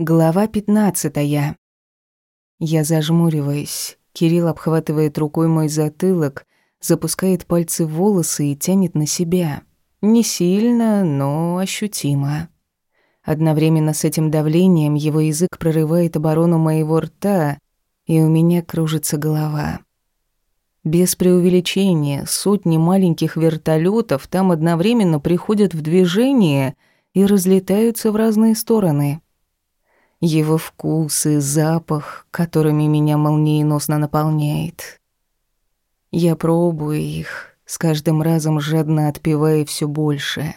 Глава пятнадцатая. Я зажмуриваюсь. Кирилл обхватывает рукой мой затылок, запускает пальцы в волосы и тянет на себя. Не сильно, но ощутимо. Одновременно с этим давлением его язык прорывает оборону моего рта, и у меня кружится голова. Без преувеличения, сотни маленьких вертолетов там одновременно приходят в движение и разлетаются в разные стороны. Его вкус и запах, которыми меня молниеносно наполняет. Я пробую их, с каждым разом жадно отпивая все больше.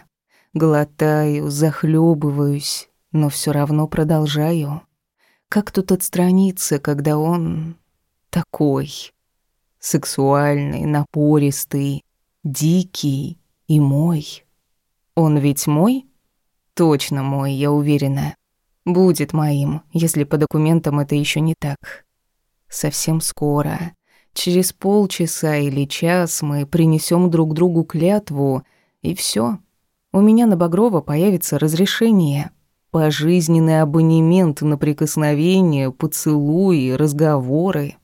Глотаю, захлебываюсь, но все равно продолжаю. Как тут отстраниться, когда он такой? Сексуальный, напористый, дикий и мой. Он ведь мой? Точно мой, я уверена. Будет моим, если по документам это еще не так. Совсем скоро, через полчаса или час мы принесем друг другу клятву, и все. У меня на Багрова появится разрешение. Пожизненный абонемент на прикосновение, поцелуи, разговоры.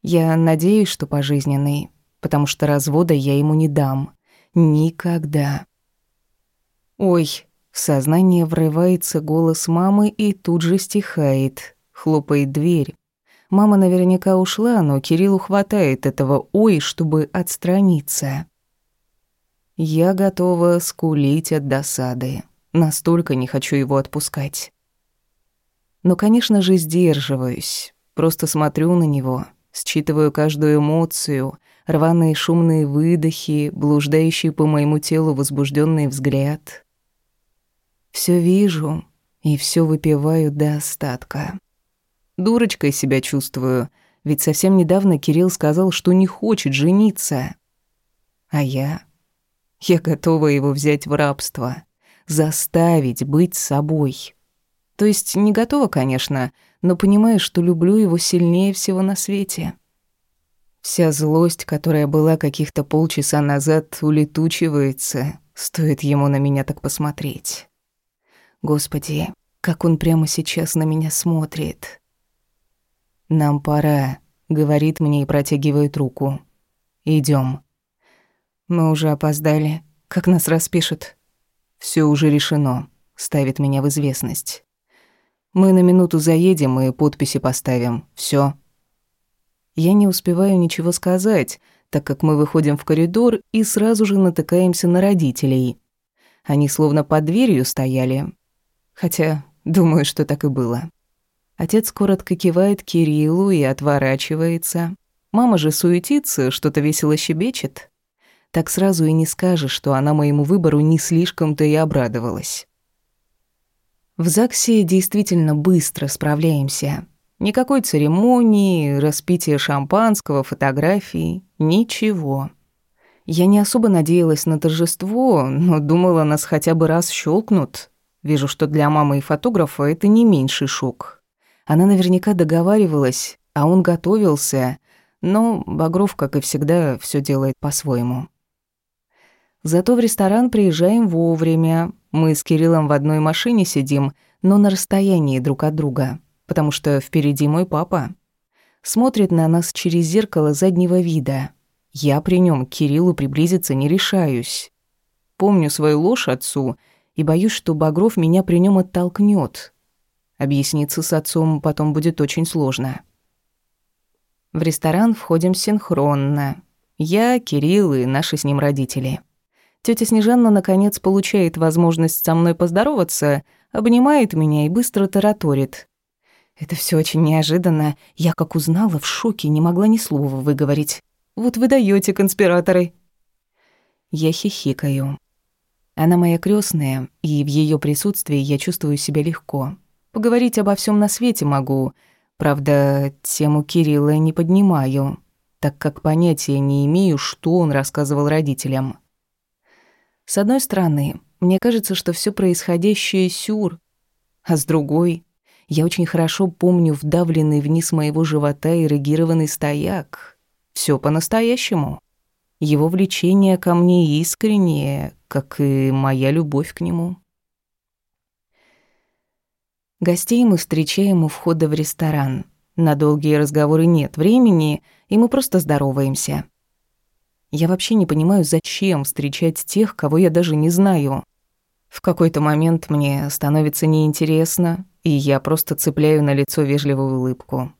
Я надеюсь, что пожизненный, потому что развода я ему не дам. Никогда. Ой, в сознание врывается голос мамы и тут же стихает. Хлопает дверь. Мама наверняка ушла, но Кириллу хватает этого «ой», чтобы отстраниться. Я готова скулить от досады. Настолько не хочу его отпускать. Но, конечно же, сдерживаюсь. Просто смотрю на него, считываю каждую эмоцию, рваные шумные выдохи, блуждающий по моему телу возбужденный взгляд. Все вижу и все выпиваю до остатка. Дурочкой себя чувствую, ведь совсем недавно Кирилл сказал, что не хочет жениться. А я... Я готова его взять в рабство, заставить быть собой. То есть не готова, конечно, но понимаю, что люблю его сильнее всего на свете. Вся злость, которая была каких-то полчаса назад, улетучивается, стоит ему на меня так посмотреть. Господи, как он прямо сейчас на меня смотрит. «Нам пора», — говорит мне и протягивает руку. Идем. Мы уже опоздали. Как нас распишут? Все уже решено. Ставит меня в известность. Мы на минуту заедем и подписи поставим. Все. Я не успеваю ничего сказать, так как мы выходим в коридор и сразу же натыкаемся на родителей. Они словно под дверью стояли, Хотя, думаю, что так и было. Отец коротко кивает Кириллу и отворачивается. Мама же суетится, что-то весело щебечет. Так сразу и не скажешь, что она моему выбору не слишком-то и обрадовалась. В ЗАГСе действительно быстро справляемся. Никакой церемонии, распития шампанского, фотографий, ничего. Я не особо надеялась на торжество, но думала, нас хотя бы раз щелкнут, Вижу, что для мамы и фотографа это не меньший шок. Она наверняка договаривалась, а он готовился, но Багров, как и всегда, все делает по-своему. Зато в ресторан приезжаем вовремя. Мы с Кириллом в одной машине сидим, но на расстоянии друг от друга, потому что впереди мой папа. Смотрит на нас через зеркало заднего вида. Я при нем к Кириллу приблизиться не решаюсь. Помню свою ложь отцу — и боюсь, что Багров меня при нем оттолкнет. Объясниться с отцом потом будет очень сложно. В ресторан входим синхронно. Я, Кирилл и наши с ним родители. Тётя Снежанна, наконец, получает возможность со мной поздороваться, обнимает меня и быстро тараторит. Это все очень неожиданно. Я, как узнала, в шоке, не могла ни слова выговорить. Вот вы даёте, конспираторы. Я хихикаю. Она моя крестная, и в ее присутствии я чувствую себя легко. Поговорить обо всем на свете могу. Правда, тему Кирилла не поднимаю, так как понятия не имею, что он рассказывал родителям. С одной стороны, мне кажется, что все происходящее сюр, а с другой, я очень хорошо помню вдавленный вниз моего живота эрегированный стояк. Все по-настоящему. Его влечение ко мне искреннее, как и моя любовь к нему. Гостей мы встречаем у входа в ресторан. На долгие разговоры нет времени, и мы просто здороваемся. Я вообще не понимаю, зачем встречать тех, кого я даже не знаю. В какой-то момент мне становится неинтересно, и я просто цепляю на лицо вежливую улыбку.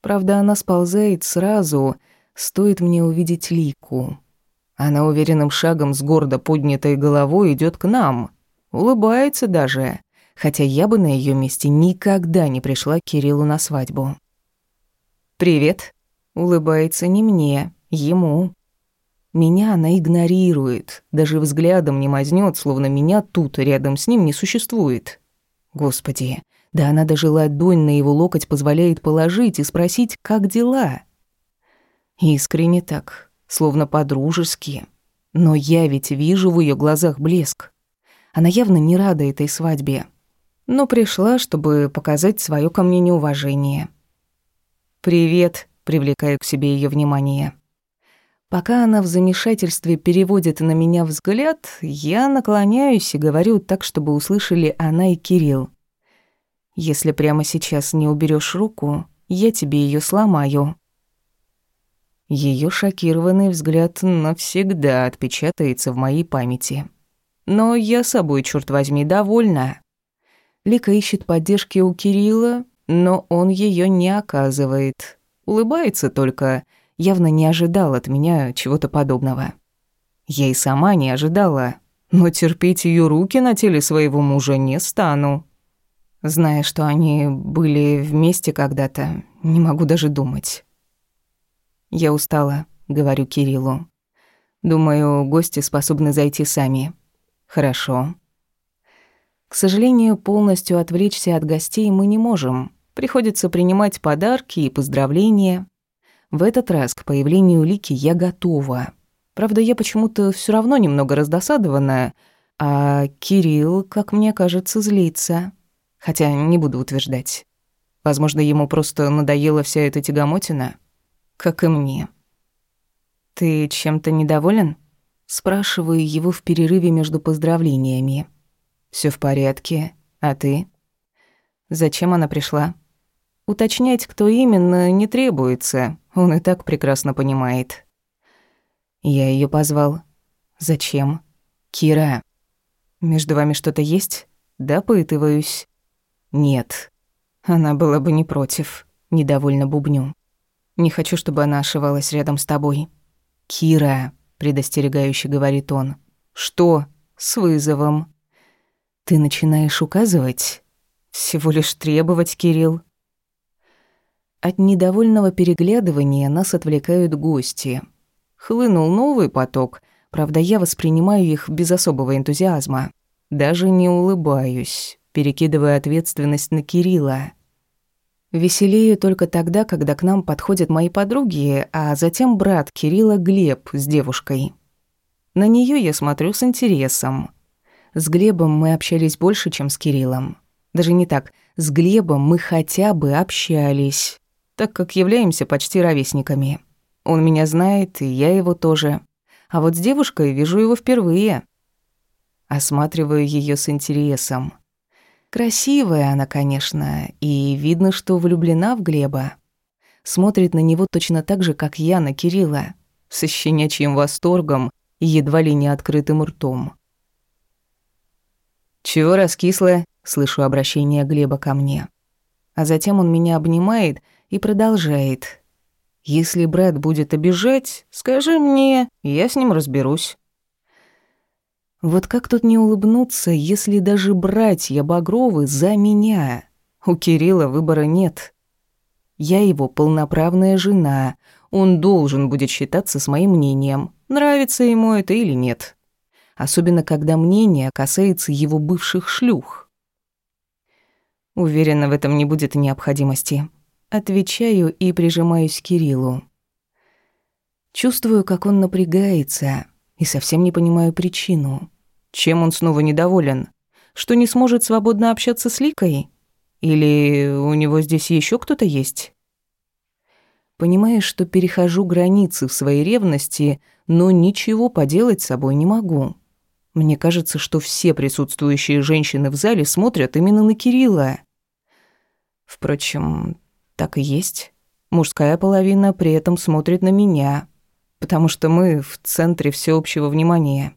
Правда, она сползает сразу, стоит мне увидеть Лику. Она уверенным шагом с гордо поднятой головой идет к нам. Улыбается даже, хотя я бы на ее месте никогда не пришла к Кириллу на свадьбу. «Привет», — улыбается не мне, ему. Меня она игнорирует, даже взглядом не мазнёт, словно меня тут рядом с ним не существует. Господи, да она даже ладонь на его локоть позволяет положить и спросить, как дела. Искренне так, словно по-дружески. Но я ведь вижу в ее глазах блеск. Она явно не рада этой свадьбе. Но пришла, чтобы показать свое ко мне неуважение. «Привет», — привлекаю к себе ее внимание. Пока она в замешательстве переводит на меня взгляд, я наклоняюсь и говорю так, чтобы услышали она и Кирилл. «Если прямо сейчас не уберешь руку, я тебе ее сломаю». Ее шокированный взгляд навсегда отпечатается в моей памяти. Но я собой, черт возьми, довольна. Лика ищет поддержки у Кирилла, но он ее не оказывает. Улыбается только, явно не ожидал от меня чего-то подобного. Я и сама не ожидала, но терпеть ее руки на теле своего мужа не стану. Зная, что они были вместе когда-то, не могу даже думать. «Я устала», — говорю Кириллу. «Думаю, гости способны зайти сами». «Хорошо». К сожалению, полностью отвлечься от гостей мы не можем. Приходится принимать подарки и поздравления. В этот раз к появлению Лики я готова. Правда, я почему-то все равно немного раздосадована, а Кирилл, как мне кажется, злится. Хотя не буду утверждать. Возможно, ему просто надоела вся эта тягомотина как и мне. «Ты чем-то недоволен?» Спрашиваю его в перерыве между поздравлениями. Все в порядке. А ты?» «Зачем она пришла?» Уточнять, кто именно, не требуется. Он и так прекрасно понимает. Я ее позвал. «Зачем?» «Кира, между вами что-то есть?» «Допытываюсь». «Нет». Она была бы не против. Недовольно бубню. Не хочу, чтобы она ошивалась рядом с тобой. Кира, предостерегающе говорит он. Что? С вызовом. Ты начинаешь указывать? Всего лишь требовать, Кирилл. От недовольного переглядывания нас отвлекают гости. Хлынул новый поток, правда, я воспринимаю их без особого энтузиазма. Даже не улыбаюсь, перекидывая ответственность на Кирилла. Веселею только тогда, когда к нам подходят мои подруги, а затем брат Кирилла Глеб с девушкой. На нее я смотрю с интересом. С Глебом мы общались больше, чем с Кириллом. Даже не так. С Глебом мы хотя бы общались, так как являемся почти ровесниками. Он меня знает, и я его тоже. А вот с девушкой вижу его впервые. Осматриваю ее с интересом. Красивая она, конечно, и видно, что влюблена в Глеба. Смотрит на него точно так же, как я на Кирилла, со щенячьим восторгом и едва ли не открытым ртом. «Чего раскисла?» — слышу обращение Глеба ко мне. А затем он меня обнимает и продолжает. «Если брат будет обижать, скажи мне, я с ним разберусь». Вот как тут не улыбнуться, если даже братья Багровы за меня? У Кирилла выбора нет. Я его полноправная жена. Он должен будет считаться с моим мнением, нравится ему это или нет. Особенно, когда мнение касается его бывших шлюх. Уверена, в этом не будет необходимости. Отвечаю и прижимаюсь к Кириллу. Чувствую, как он напрягается, и совсем не понимаю причину. Чем он снова недоволен? Что не сможет свободно общаться с Ликой? Или у него здесь еще кто-то есть? Понимаешь, что перехожу границы в своей ревности, но ничего поделать с собой не могу. Мне кажется, что все присутствующие женщины в зале смотрят именно на Кирилла. Впрочем, так и есть. Мужская половина при этом смотрит на меня, потому что мы в центре всеобщего внимания.